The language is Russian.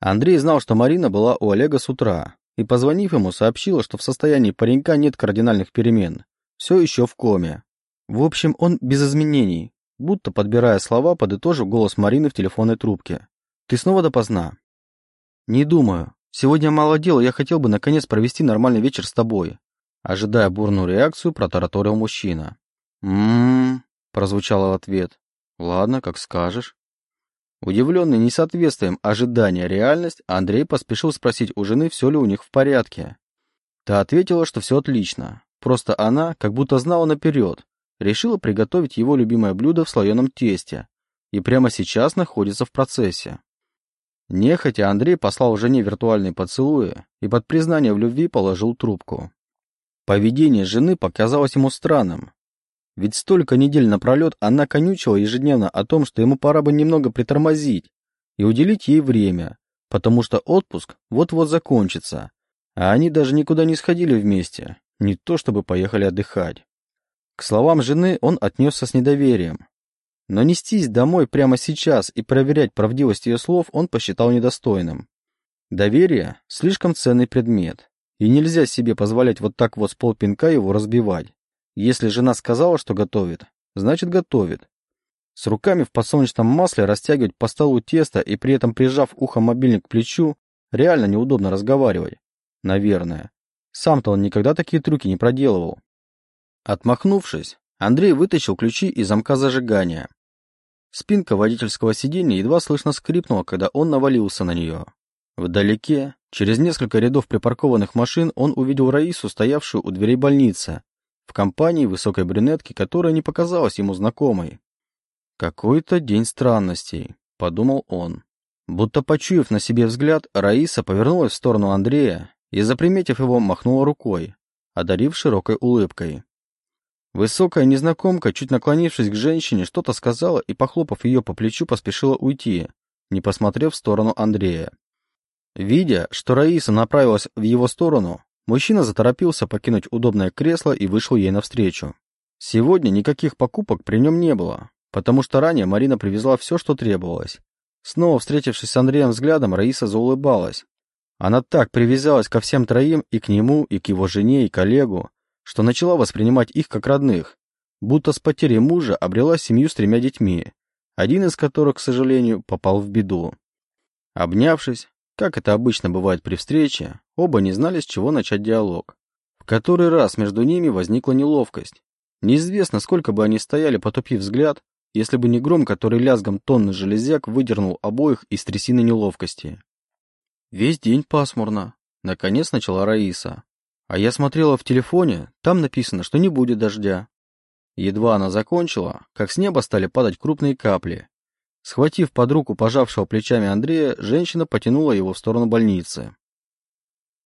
Андрей знал, что Марина была у Олега с утра, и, позвонив ему, сообщила, что в состоянии паренька нет кардинальных перемен. Все еще в коме. В общем, он без изменений. Будто, подбирая слова, подытожил голос Марины в телефонной трубке. «Ты снова допоздна?» «Не думаю. Сегодня мало дела, я хотел бы наконец провести нормальный вечер с тобой». Ожидая бурную реакцию, протараторил мужчина. «М-м-м», прозвучало в ответ. «Ладно, как скажешь». Удивленный несоответствием ожидания реальность, Андрей поспешил спросить у жены, все ли у них в порядке. Та ответила, что все отлично. Просто она, как будто знала наперед, решила приготовить его любимое блюдо в слоеном тесте и прямо сейчас находится в процессе. Нехотя Андрей послал жене виртуальные поцелуи и под признание в любви положил трубку. Поведение жены показалось ему странным, ведь столько недель напролет она конючила ежедневно о том, что ему пора бы немного притормозить и уделить ей время, потому что отпуск вот-вот закончится, а они даже никуда не сходили вместе, не то чтобы поехали отдыхать. К словам жены он отнесся с недоверием. Но нестись домой прямо сейчас и проверять правдивость ее слов он посчитал недостойным. Доверие – слишком ценный предмет, и нельзя себе позволять вот так вот с полпинка его разбивать. Если жена сказала, что готовит, значит готовит. С руками в подсолнечном масле растягивать по столу тесто и при этом прижав ухо мобильник к плечу, реально неудобно разговаривать. Наверное. Сам-то он никогда такие трюки не проделывал. Отмахнувшись, Андрей вытащил ключи из замка зажигания. Спинка водительского сиденья едва слышно скрипнула, когда он навалился на нее. Вдалеке, через несколько рядов припаркованных машин, он увидел Раису, стоявшую у дверей больницы, в компании высокой брюнетки, которая не показалась ему знакомой. «Какой-то день странностей», — подумал он. Будто почуяв на себе взгляд, Раиса повернулась в сторону Андрея и, заприметив его, махнула рукой, одарив широкой улыбкой. Высокая незнакомка, чуть наклонившись к женщине, что-то сказала и, похлопав ее по плечу, поспешила уйти, не посмотрев в сторону Андрея. Видя, что Раиса направилась в его сторону, Мужчина заторопился покинуть удобное кресло и вышел ей навстречу. Сегодня никаких покупок при нем не было, потому что ранее Марина привезла все, что требовалось. Снова встретившись с Андреем взглядом, Раиса заулыбалась. Она так привязалась ко всем троим, и к нему, и к его жене, и коллегу, что начала воспринимать их как родных, будто с потерей мужа обрела семью с тремя детьми, один из которых, к сожалению, попал в беду. Обнявшись, как это обычно бывает при встрече, оба не знали, с чего начать диалог. В который раз между ними возникла неловкость. Неизвестно, сколько бы они стояли, потупив взгляд, если бы не гром, который лязгом тонны железяк выдернул обоих из трясины неловкости. Весь день пасмурно. Наконец начала Раиса. А я смотрела в телефоне, там написано, что не будет дождя. Едва она закончила, как с неба стали падать крупные капли, Схватив под руку пожавшего плечами Андрея, женщина потянула его в сторону больницы.